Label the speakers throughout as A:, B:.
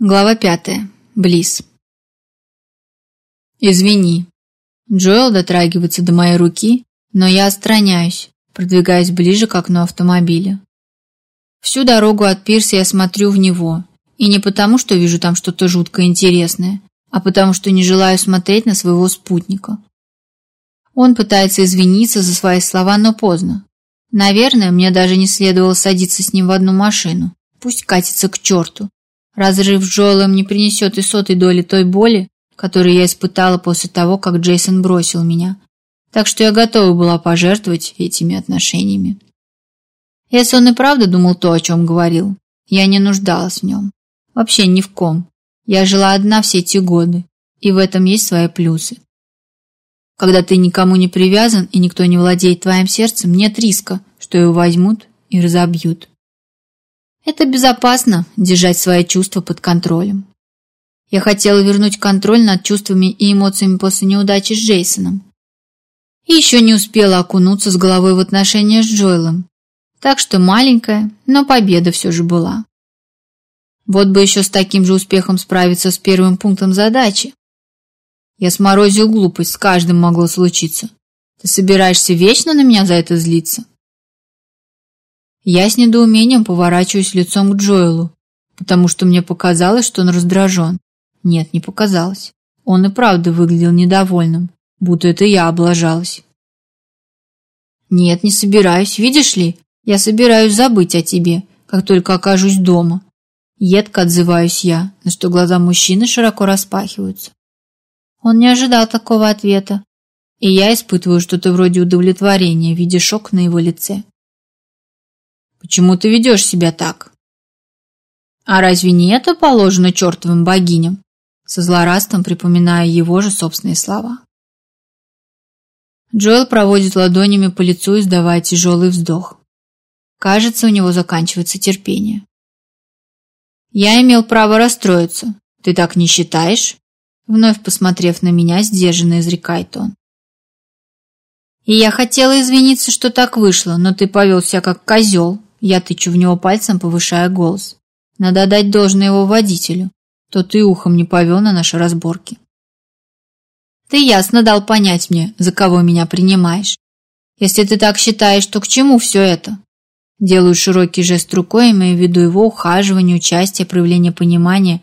A: Глава пятая. Близ. «Извини». Джоэл дотрагивается до моей руки, но я отстраняюсь, продвигаясь ближе к окну автомобиля. Всю дорогу от пирса я смотрю в него, и не потому, что вижу там что-то жутко интересное, а потому, что не желаю смотреть на своего спутника. Он пытается извиниться за свои слова, но поздно. Наверное, мне даже не следовало садиться с ним в одну машину. Пусть катится к черту. Разрыв жёлом не принесет и сотой доли той боли, которую я испытала после того, как Джейсон бросил меня. Так что я готова была пожертвовать этими отношениями. Если он и правда думал то, о чем говорил, я не нуждалась в нем. Вообще ни в ком. Я жила одна все эти годы, и в этом есть свои плюсы. Когда ты никому не привязан и никто не владеет твоим сердцем, нет риска, что его возьмут и разобьют. Это безопасно – держать свои чувства под контролем. Я хотела вернуть контроль над чувствами и эмоциями после неудачи с Джейсоном. И еще не успела окунуться с головой в отношения с Джоэлом. Так что маленькая, но победа все же была. Вот бы еще с таким же успехом справиться с первым пунктом задачи. Я сморозил глупость, с каждым могло случиться. Ты собираешься вечно на меня за это злиться? Я с недоумением поворачиваюсь лицом к Джоэлу, потому что мне показалось, что он раздражен. Нет, не показалось. Он и правда выглядел недовольным, будто это я облажалась. Нет, не собираюсь, видишь ли? Я собираюсь забыть о тебе, как только окажусь дома. Едко отзываюсь я, на что глаза мужчины широко распахиваются. Он не ожидал такого ответа, и я испытываю что-то вроде удовлетворения, в виде шок на его лице. Почему ты ведешь себя так? А разве не это положено чертовым богиням? Со злорадством припоминая его же собственные слова. Джоэл проводит ладонями по лицу, издавая тяжелый вздох. Кажется, у него заканчивается терпение. «Я имел право расстроиться. Ты так не считаешь?» Вновь посмотрев на меня, сдержанно изрекает он. «И я хотела извиниться, что так вышло, но ты повел себя как козел, я тычу в него пальцем, повышая голос. Надо дать должное его водителю. То ты ухом не повел на наши разборки. Ты ясно дал понять мне, за кого меня принимаешь. Если ты так считаешь, то к чему все это? Делаю широкий жест рукой, имею в виду его ухаживание, участие, проявление понимания.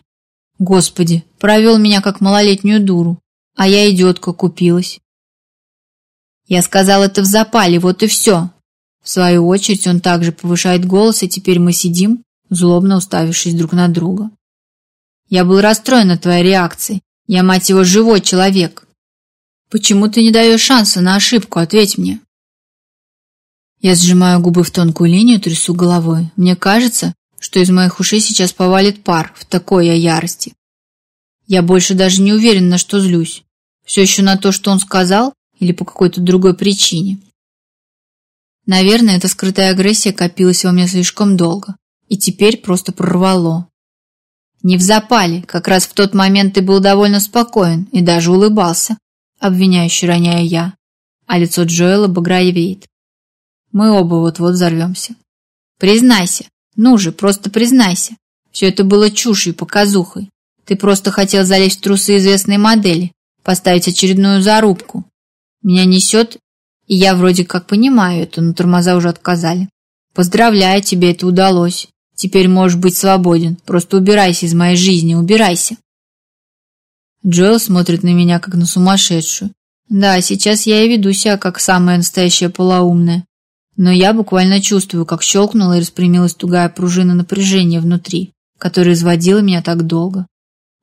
A: Господи, провел меня как малолетнюю дуру, а я идиотка купилась. Я сказал это в запале, вот и все, в свою очередь он также повышает голос, и теперь мы сидим, злобно уставившись друг на друга. «Я был расстроен от твоей реакции. Я, мать его, живой человек. Почему ты не даешь шанса на ошибку? Ответь мне». Я сжимаю губы в тонкую линию, трясу головой. Мне кажется, что из моих ушей сейчас повалит пар в такой я ярости. Я больше даже не уверен, на что злюсь. Все еще на то, что он сказал, или по какой-то другой причине. Наверное, эта скрытая агрессия копилась во мне слишком долго и теперь просто прорвало. Не в запале, как раз в тот момент ты был довольно спокоен и даже улыбался, обвиняющий роняя я, а лицо Джоэла багровеет. Мы оба вот-вот взорвемся. Признайся, ну же, просто признайся. Все это было чушью, показухой. Ты просто хотел залезть в трусы известной модели, поставить очередную зарубку. Меня несет, и я вроде как понимаю это, но тормоза уже отказали. Поздравляю, тебе это удалось. Теперь можешь быть свободен. Просто убирайся из моей жизни, убирайся. Джоэл смотрит на меня, как на сумасшедшую. Да, сейчас я и веду себя, как самая настоящая полоумная. Но я буквально чувствую, как щелкнула и распрямилась тугая пружина напряжения внутри, которая изводила меня так долго.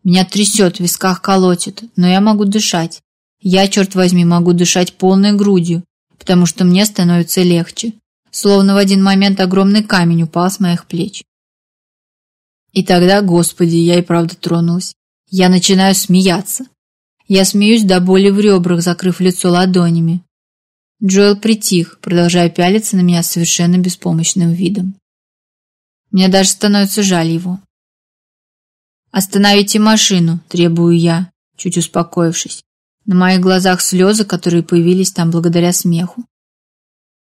A: Меня трясет, в висках колотит, но я могу дышать. Я, черт возьми, могу дышать полной грудью, потому что мне становится легче. Словно в один момент огромный камень упал с моих плеч. И тогда, господи, я и правда тронулась. Я начинаю смеяться. Я смеюсь до боли в ребрах, закрыв лицо ладонями. Джоэл притих, продолжая пялиться на меня совершенно беспомощным видом. Мне даже становится жаль его. «Остановите машину», – требую я, чуть успокоившись. На моих глазах слезы, которые появились там благодаря смеху.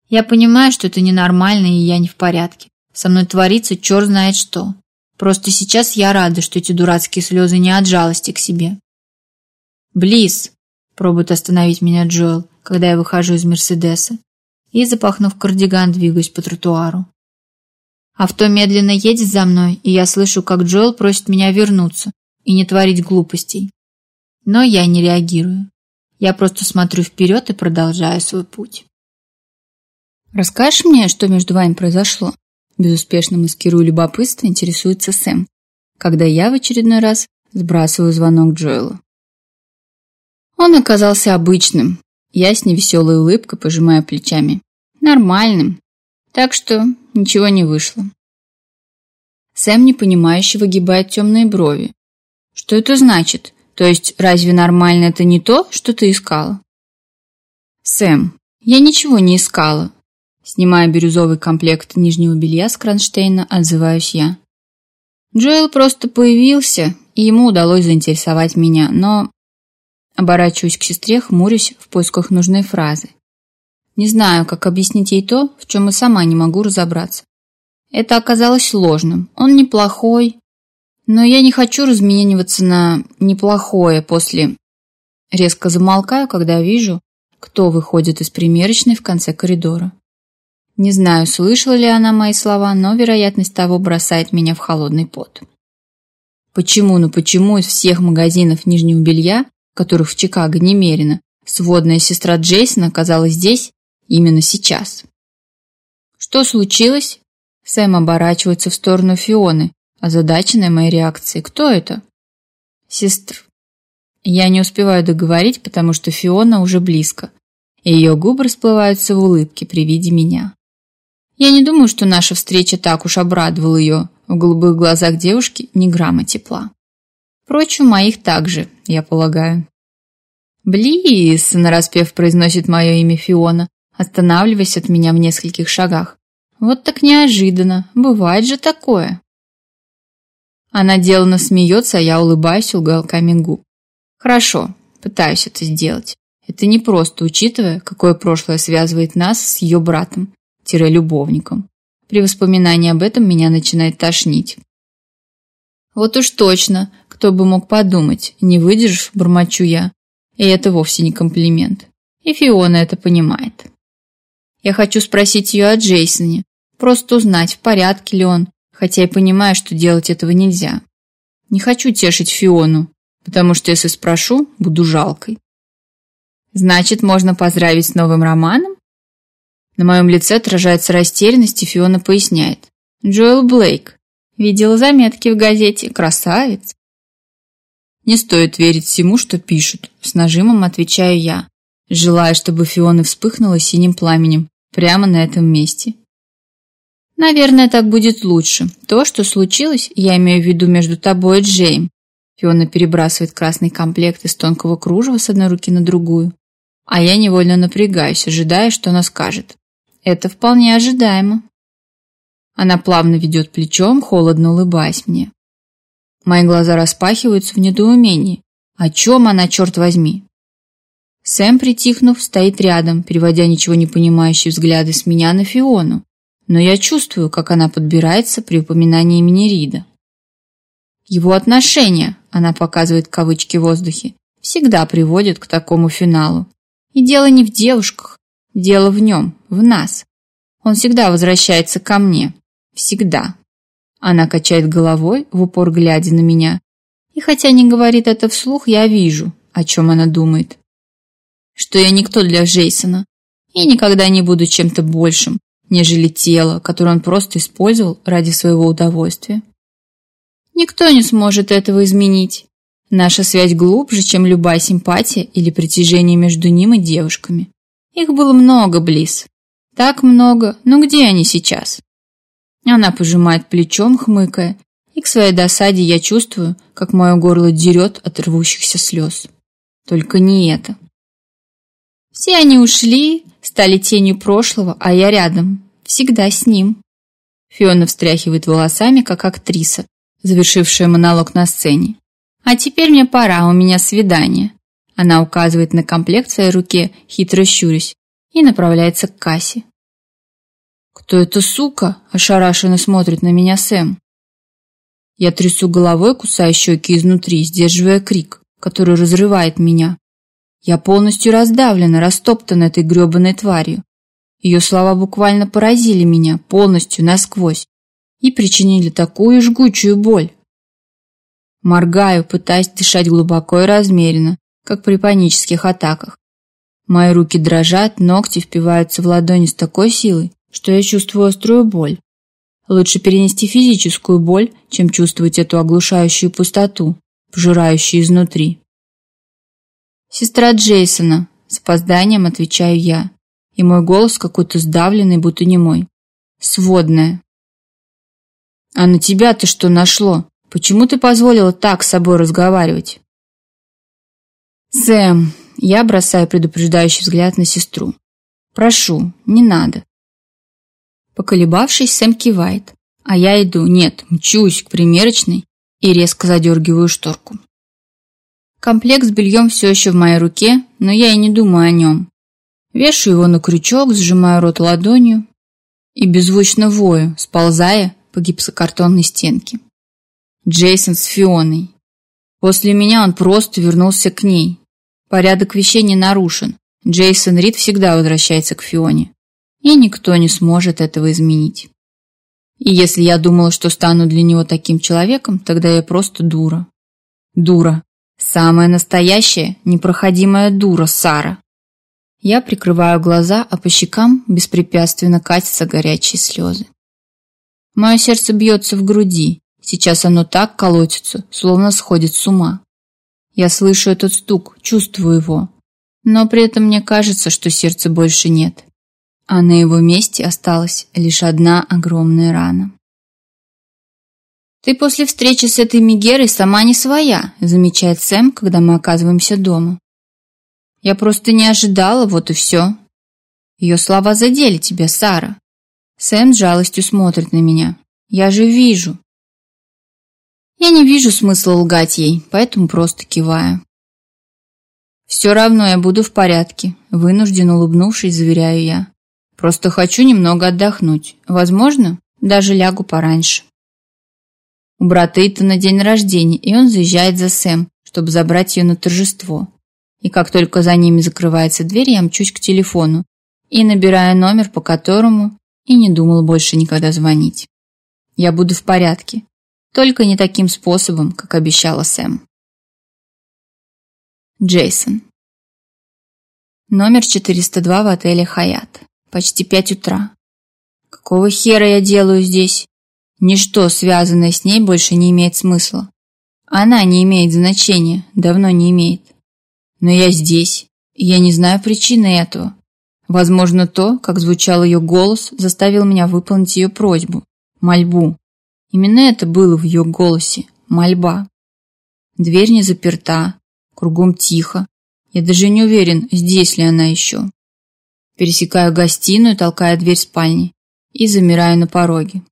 A: Я понимаю, что это ненормально, и я не в порядке. Со мной творится черт знает что. Просто сейчас я рада, что эти дурацкие слезы не от жалости к себе. Близ, пробует остановить меня Джоэл, когда я выхожу из Мерседеса и, запахнув кардиган, двигаюсь по тротуару. Авто медленно едет за мной, и я слышу, как Джоэл просит меня вернуться и не творить глупостей. Но я не реагирую. Я просто смотрю вперед и продолжаю свой путь. «Расскажешь мне, что между вами произошло?» Безуспешно маскирую любопытство, интересуется Сэм, когда я в очередной раз сбрасываю звонок Джоэла. Он оказался обычным. Я с невеселой улыбкой пожимаю плечами. Нормальным. Так что ничего не вышло. Сэм непонимающе выгибает темные брови. «Что это значит?» То есть, разве нормально это не то, что ты искала? Сэм, я ничего не искала. Снимая бирюзовый комплект нижнего белья с кронштейна, отзываюсь я. Джоэл просто появился, и ему удалось заинтересовать меня, но... Оборачиваюсь к сестре, хмурюсь в поисках нужной фразы. Не знаю, как объяснить ей то, в чем и сама не могу разобраться. Это оказалось сложным. Он неплохой, но я не хочу размениваться на неплохое после. Резко замолкаю, когда вижу, кто выходит из примерочной в конце коридора. Не знаю, слышала ли она мои слова, но вероятность того бросает меня в холодный пот. Почему, ну почему из всех магазинов нижнего белья, которых в Чикаго немерено, сводная сестра Джейсона оказалась здесь именно сейчас? Что случилось? Сэм оборачивается в сторону Фионы, озадаченная моей реакцией. Кто это? Сестр. Я не успеваю договорить, потому что Фиона уже близко, и ее губы расплываются в улыбке при виде меня. Я не думаю, что наша встреча так уж обрадовала ее. В голубых глазах девушки ни грамма тепла. Впрочем, моих также, я полагаю. «Близ!» – нараспев произносит мое имя Фиона, останавливаясь от меня в нескольких шагах. «Вот так неожиданно. Бывает же такое!» Она деланно смеется, а я улыбаюсь уголками губ. Хорошо, пытаюсь это сделать. Это не просто, учитывая, какое прошлое связывает нас с ее братом-любовником. При воспоминании об этом меня начинает тошнить. Вот уж точно, кто бы мог подумать, не выдержишь, бормочу я. И это вовсе не комплимент. И Фиона это понимает. Я хочу спросить ее о Джейсоне, просто узнать, в порядке ли он, хотя и понимаю, что делать этого нельзя. Не хочу тешить Фиону, потому что если спрошу, буду жалкой. Значит, можно поздравить с новым романом? На моем лице отражается растерянность, и Фиона поясняет. Джоэл Блейк. Видела заметки в газете. Красавец. Не стоит верить всему, что пишут. С нажимом отвечаю я, желая, чтобы Фиона вспыхнула синим пламенем прямо на этом месте. Наверное, так будет лучше. То, что случилось, я имею в виду между тобой и Джейм. Фиона перебрасывает красный комплект из тонкого кружева с одной руки на другую. А я невольно напрягаюсь, ожидая, что она скажет. Это вполне ожидаемо. Она плавно ведет плечом, холодно улыбаясь мне. Мои глаза распахиваются в недоумении. О чем она, черт возьми? Сэм, притихнув, стоит рядом, переводя ничего не понимающие взгляды с меня на Фиону но я чувствую, как она подбирается при упоминании имени Рида. Его отношение, она показывает кавычки в воздухе, всегда приводит к такому финалу. И дело не в девушках, дело в нем, в нас. Он всегда возвращается ко мне. Всегда. Она качает головой, в упор глядя на меня. И хотя не говорит это вслух, я вижу, о чем она думает. Что я никто для Джейсона и никогда не буду чем-то большим, нежели тело, которое он просто использовал ради своего удовольствия. Никто не сможет этого изменить. Наша связь глубже, чем любая симпатия или притяжение между ним и девушками. Их было много, Близ. Так много, но где они сейчас? Она пожимает плечом, хмыкая, и к своей досаде я чувствую, как мое горло дерет от рвущихся слез. Только не это. Все они ушли, стали тенью прошлого, а я рядом. Всегда с ним. Фиона встряхивает волосами, как актриса, завершившая монолог на сцене. «А теперь мне пора, у меня свидание». Она указывает на комплект в своей руке, хитро щурясь, и направляется к кассе. «Кто эта сука?» – ошарашенно смотрит на меня Сэм. Я трясу головой, кусая щеки изнутри, сдерживая крик, который разрывает меня. Я полностью раздавлена, растоптана этой грёбаной тварью. Ее слова буквально поразили меня полностью насквозь и причинили такую жгучую боль. Моргаю, пытаясь дышать глубоко и размеренно, как при панических атаках. Мои руки дрожат, ногти впиваются в ладони с такой силой, что я чувствую острую боль. Лучше перенести физическую боль, чем чувствовать эту оглушающую пустоту, пожирающую изнутри. «Сестра Джейсона», — с опозданием отвечаю я, и мой голос какой-то сдавленный, будто не мой. «Сводная». «А на тебя-то что нашло? Почему ты позволила так с собой разговаривать?» «Сэм», — я бросаю предупреждающий взгляд на сестру. «Прошу, не надо». Поколебавшись, Сэм кивает, а я иду, нет, мчусь к примерочной и резко задергиваю шторку. Комплекс бельем все еще в моей руке, но я и не думаю о нем. Вешаю его на крючок, сжимаю рот ладонью и беззвучно вою, сползая по гипсокартонной стенке. Джейсон с Фионой. После меня он просто вернулся к ней. Порядок вещей не нарушен. Джейсон Рид всегда возвращается к Фионе. И никто не сможет этого изменить. И если я думала, что стану для него таким человеком, тогда я просто дура. Дура, Самая настоящая, непроходимая дура, Сара. Я прикрываю глаза, а по щекам беспрепятственно катятся горячие слезы. Мое сердце бьется в груди. Сейчас оно так колотится, словно сходит с ума. Я слышу этот стук, чувствую его. Но при этом мне кажется, что сердца больше нет. А на его месте осталась лишь одна огромная рана. «Ты после встречи с этой Мегерой сама не своя», — замечает Сэм, когда мы оказываемся дома. «Я просто не ожидала, вот и все». «Ее слова задели тебя, Сара». Сэм с жалостью смотрит на меня. «Я же вижу». Я не вижу смысла лгать ей, поэтому просто киваю. «Все равно я буду в порядке», — вынужден улыбнувшись, заверяю я. «Просто хочу немного отдохнуть. Возможно, даже лягу пораньше». У брата Итана день рождения, и он заезжает за Сэм, чтобы забрать ее на торжество. И как только за ними закрывается дверь, я мчусь к телефону и набираю номер, по которому и не думал больше никогда звонить. Я буду в порядке, только не таким способом, как обещала Сэм. Джейсон. Номер 402 в отеле «Хаят». Почти пять утра. Какого хера я делаю здесь? Ничто, связанное с ней, больше не имеет смысла. Она не имеет значения, давно не имеет. Но я здесь, и я не знаю причины этого. Возможно, то, как звучал ее голос, заставил меня выполнить ее просьбу, мольбу. Именно это было в ее голосе, мольба. Дверь не заперта, кругом тихо. Я даже не уверен, здесь ли она еще. Пересекаю гостиную, толкая дверь спальни и замираю на пороге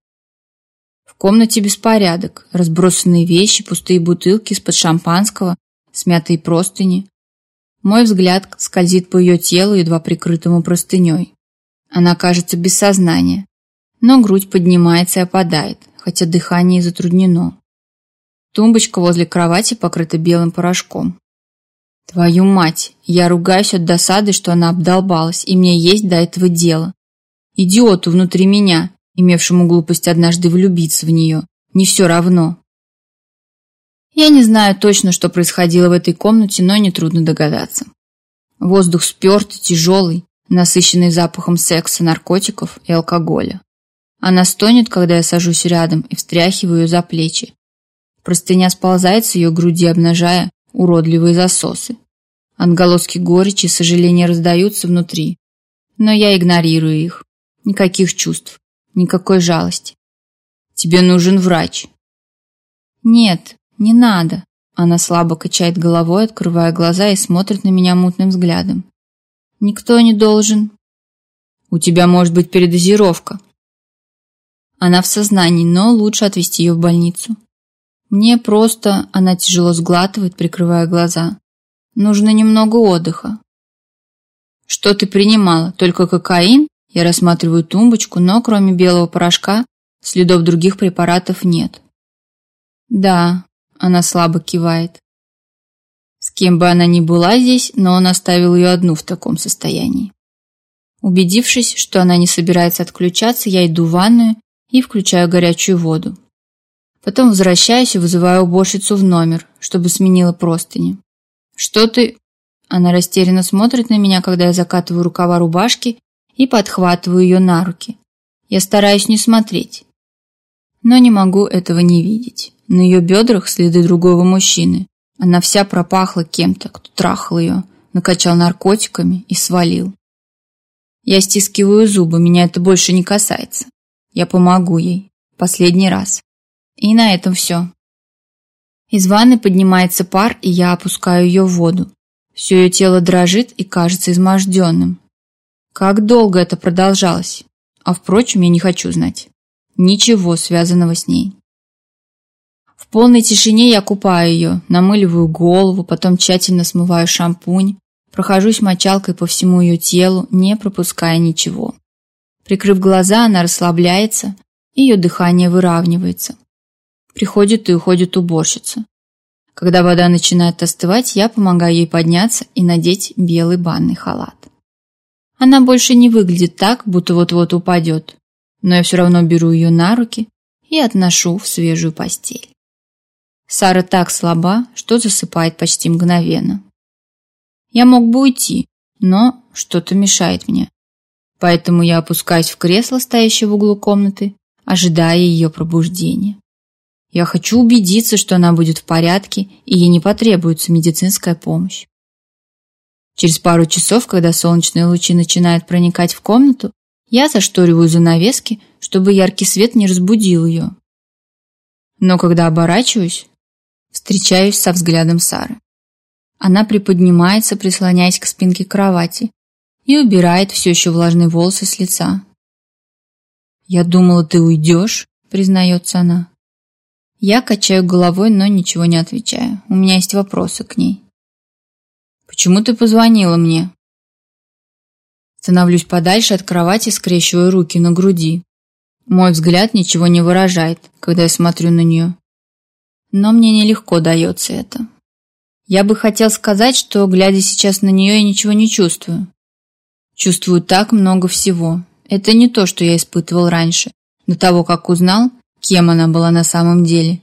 A: комнате беспорядок, разбросанные вещи, пустые бутылки из-под шампанского, смятые простыни. Мой взгляд скользит по ее телу, едва прикрытому простыней. Она кажется без сознания, но грудь поднимается и опадает, хотя дыхание затруднено. Тумбочка возле кровати покрыта белым порошком. Твою мать, я ругаюсь от досады, что она обдолбалась, и мне есть до этого дело. Идиоту внутри меня, имевшему глупость однажды влюбиться в нее, не все равно. Я не знаю точно, что происходило в этой комнате, но нетрудно догадаться. Воздух спертый, тяжелый, насыщенный запахом секса, наркотиков и алкоголя. Она стонет, когда я сажусь рядом и встряхиваю ее за плечи. Простыня сползает с ее груди, обнажая уродливые засосы. Отголоски горечи и сожаления раздаются внутри. Но я игнорирую их. Никаких чувств никакой жалости. Тебе нужен врач. Нет, не надо. Она слабо качает головой, открывая глаза и смотрит на меня мутным взглядом. Никто не должен. У тебя может быть передозировка. Она в сознании, но лучше отвезти ее в больницу. Мне просто, она тяжело сглатывает, прикрывая глаза. Нужно немного отдыха. Что ты принимала? Только кокаин? Я рассматриваю тумбочку, но кроме белого порошка следов других препаратов нет. Да, она слабо кивает. С кем бы она ни была здесь, но он оставил ее одну в таком состоянии. Убедившись, что она не собирается отключаться, я иду в ванную и включаю горячую воду. Потом возвращаюсь и вызываю уборщицу в номер, чтобы сменила простыни. «Что ты...» Она растерянно смотрит на меня, когда я закатываю рукава рубашки и подхватываю ее на руки. Я стараюсь не смотреть, но не могу этого не видеть. На ее бедрах следы другого мужчины. Она вся пропахла кем-то, кто трахал ее, накачал наркотиками и свалил. Я стискиваю зубы, меня это больше не касается. Я помогу ей. Последний раз. И на этом все. Из ванны поднимается пар, и я опускаю ее в воду. Все ее тело дрожит и кажется изможденным. Как долго это продолжалось? А впрочем, я не хочу знать. Ничего связанного с ней. В полной тишине я купаю ее, намыливаю голову, потом тщательно смываю шампунь, прохожусь мочалкой по всему ее телу, не пропуская ничего. Прикрыв глаза, она расслабляется, ее дыхание выравнивается. Приходит и уходит уборщица. Когда вода начинает остывать, я помогаю ей подняться и надеть белый банный халат. Она больше не выглядит так, будто вот-вот упадет. Но я все равно беру ее на руки и отношу в свежую постель. Сара так слаба, что засыпает почти мгновенно. Я мог бы уйти, но что-то мешает мне. Поэтому я опускаюсь в кресло, стоящее в углу комнаты, ожидая ее пробуждения. Я хочу убедиться, что она будет в порядке, и ей не потребуется медицинская помощь. Через пару часов, когда солнечные лучи начинают проникать в комнату, я зашториваю занавески, чтобы яркий свет не разбудил ее. Но когда оборачиваюсь, встречаюсь со взглядом Сары. Она приподнимается, прислоняясь к спинке кровати, и убирает все еще влажные волосы с лица. «Я думала, ты уйдешь», — признается она. Я качаю головой, но ничего не отвечаю. У меня есть вопросы к ней. Почему ты позвонила мне? Становлюсь подальше от кровати, скрещиваю руки на груди. Мой взгляд ничего не выражает, когда я смотрю на нее. Но мне нелегко дается это. Я бы хотел сказать, что, глядя сейчас на нее, я ничего не чувствую. Чувствую так много всего. Это не то, что я испытывал раньше, до того, как узнал, кем она была на самом деле.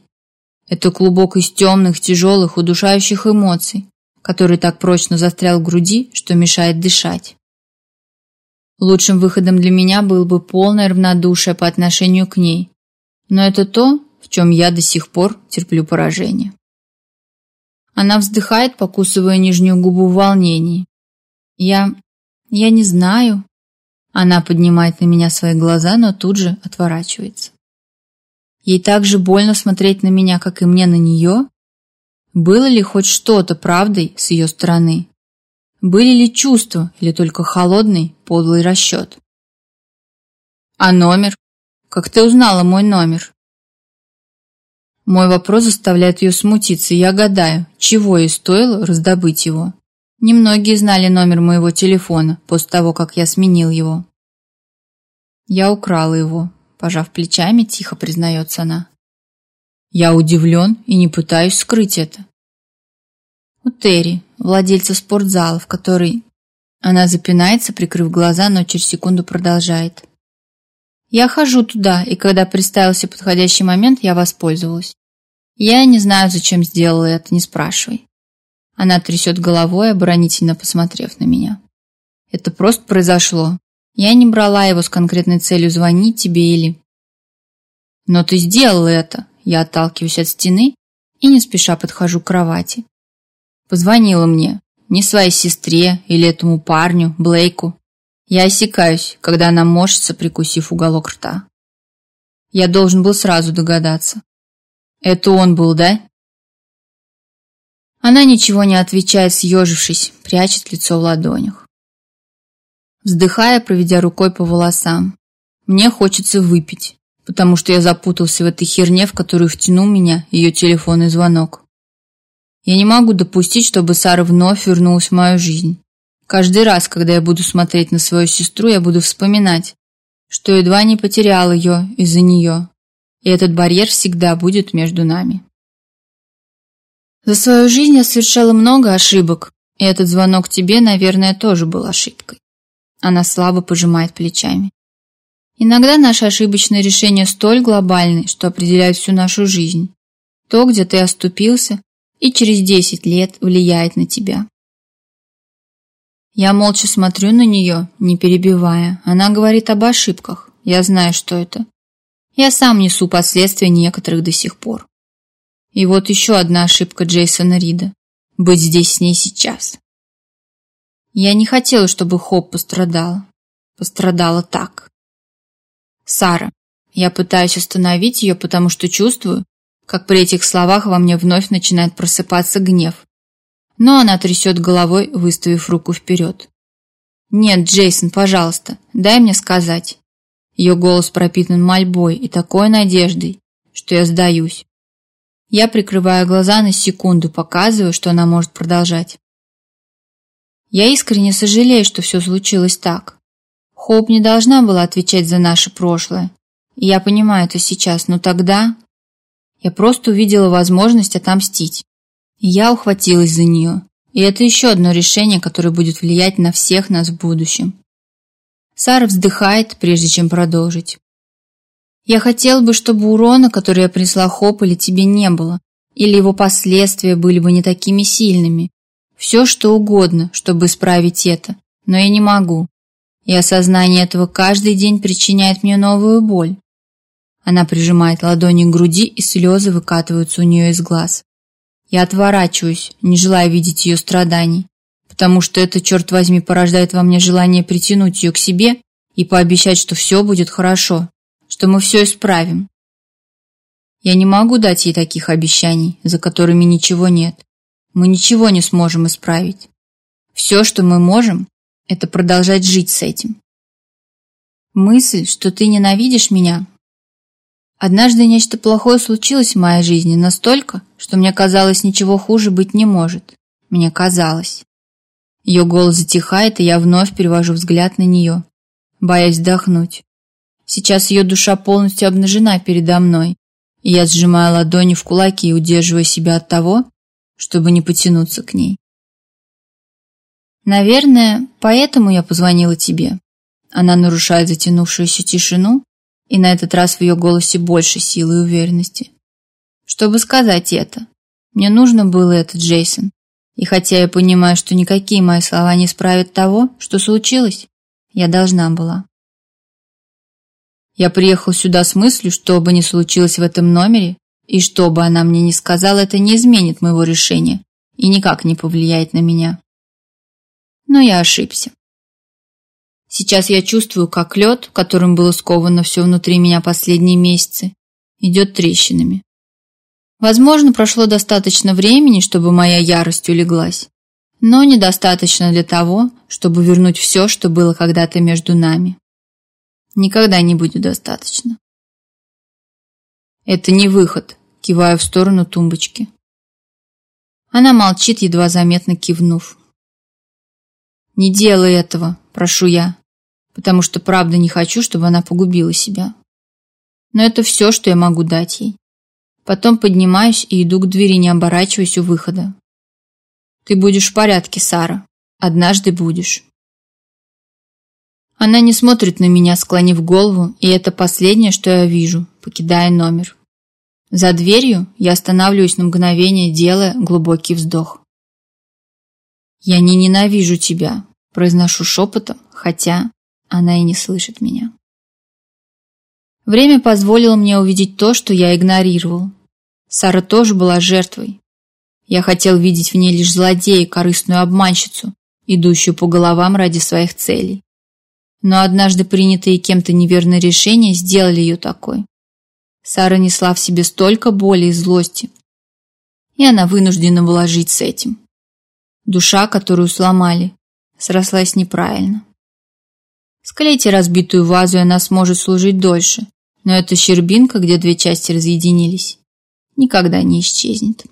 A: Это клубок из темных, тяжелых, удушающих эмоций, который так прочно застрял в груди, что мешает дышать. Лучшим выходом для меня был бы полное равнодушие по отношению к ней. Но это то, в чем я до сих пор терплю поражение. Она вздыхает, покусывая нижнюю губу в волнении. Я... я не знаю. Она поднимает на меня свои глаза, но тут же отворачивается. Ей так же больно смотреть на меня, как и мне на нее, было ли хоть что-то правдой с ее стороны? Были ли чувства или только холодный, подлый расчет? А номер? Как ты узнала мой номер? Мой вопрос заставляет ее смутиться, и я гадаю, чего ей стоило раздобыть его. Немногие знали номер моего телефона после того, как я сменил его. Я украла его, пожав плечами, тихо признается она. Я удивлен и не пытаюсь скрыть это. У Терри, владельца спортзала, в который... Она запинается, прикрыв глаза, но через секунду продолжает. Я хожу туда, и когда представился подходящий момент, я воспользовалась. Я не знаю, зачем сделала это, не спрашивай. Она трясет головой, оборонительно посмотрев на меня. Это просто произошло. Я не брала его с конкретной целью звонить тебе или... Но ты сделала это, я отталкиваюсь от стены и не спеша подхожу к кровати. Позвонила мне, не своей сестре или этому парню, Блейку. Я осекаюсь, когда она морщится, прикусив уголок рта. Я должен был сразу догадаться. Это он был, да? Она ничего не отвечает, съежившись, прячет лицо в ладонях. Вздыхая, проведя рукой по волосам, мне хочется выпить потому что я запутался в этой херне, в которую втянул меня ее телефонный звонок. Я не могу допустить, чтобы Сара вновь вернулась в мою жизнь. Каждый раз, когда я буду смотреть на свою сестру, я буду вспоминать, что едва не потерял ее из-за нее. И этот барьер всегда будет между нами. За свою жизнь я совершала много ошибок, и этот звонок тебе, наверное, тоже был ошибкой. Она слабо пожимает плечами. Иногда наше ошибочное решение столь глобальны, что определяет всю нашу жизнь. То, где ты оступился, и через 10 лет влияет на тебя. Я молча смотрю на нее, не перебивая. Она говорит об ошибках. Я знаю, что это. Я сам несу последствия некоторых до сих пор. И вот еще одна ошибка Джейсона Рида. Быть здесь с ней сейчас. Я не хотела, чтобы Хоп пострадала. Пострадала так. Сара, я пытаюсь остановить ее, потому что чувствую, как при этих словах во мне вновь начинает просыпаться гнев. Но она трясет головой, выставив руку вперед. «Нет, Джейсон, пожалуйста, дай мне сказать». Ее голос пропитан мольбой и такой надеждой, что я сдаюсь. Я прикрываю глаза на секунду, показываю, что она может продолжать. Я искренне сожалею, что все случилось так. Хоуп не должна была отвечать за наше прошлое. Я понимаю это сейчас, но тогда... Я просто увидела возможность отомстить. Я ухватилась за нее. И это еще одно решение, которое будет влиять на всех нас в будущем. Сара вздыхает, прежде чем продолжить. Я хотел бы, чтобы урона, который я принесла Хоп, или тебе не было, или его последствия были бы не такими сильными. Все, что угодно, чтобы исправить это, но я не могу. И осознание этого каждый день причиняет мне новую боль. Она прижимает ладони к груди, и слезы выкатываются у нее из глаз. Я отворачиваюсь, не желая видеть ее страданий, потому что это, черт возьми, порождает во мне желание притянуть ее к себе и пообещать, что все будет хорошо, что мы все исправим. Я не могу дать ей таких обещаний, за которыми ничего нет. Мы ничего не сможем исправить. Все, что мы можем, это продолжать жить с этим. Мысль, что ты ненавидишь меня. Однажды нечто плохое случилось в моей жизни настолько, что мне казалось, ничего хуже быть не может. Мне казалось. Ее голос затихает, и я вновь перевожу взгляд на нее, боясь вздохнуть. Сейчас ее душа полностью обнажена передо мной, и я сжимаю ладони в кулаки и удерживаю себя от того, чтобы не потянуться к ней. Наверное, поэтому я позвонила тебе. Она нарушает затянувшуюся тишину, и на этот раз в ее голосе больше силы и уверенности. Чтобы сказать это, мне нужно было это, Джейсон. И хотя я понимаю, что никакие мои слова не исправят того, что случилось, я должна была. Я приехал сюда с мыслью, что бы ни случилось в этом номере, и что бы она мне ни сказала, это не изменит моего решения и никак не повлияет на меня но я ошибся. Сейчас я чувствую, как лед, которым было сковано все внутри меня последние месяцы, идет трещинами. Возможно, прошло достаточно времени, чтобы моя ярость улеглась, но недостаточно для того, чтобы вернуть все, что было когда-то между нами. Никогда не будет достаточно. Это не выход, киваю в сторону тумбочки. Она молчит, едва заметно кивнув. «Не делай этого, прошу я, потому что правда не хочу, чтобы она погубила себя. Но это все, что я могу дать ей. Потом поднимаюсь и иду к двери, не оборачиваясь у выхода. Ты будешь в порядке, Сара. Однажды будешь». Она не смотрит на меня, склонив голову, и это последнее, что я вижу, покидая номер. За дверью я останавливаюсь на мгновение, делая глубокий вздох. Я не ненавижу тебя, произношу шепотом, хотя она и не слышит меня. Время позволило мне увидеть то, что я игнорировал. Сара тоже была жертвой. Я хотел видеть в ней лишь злодея, корыстную обманщицу, идущую по головам ради своих целей. Но однажды принятые кем-то неверные решения сделали ее такой. Сара несла в себе столько боли и злости, и она вынуждена была жить с этим. Душа, которую сломали, срослась неправильно. Склейте разбитую вазу, и она сможет служить дольше, но эта щербинка, где две части разъединились, никогда не исчезнет.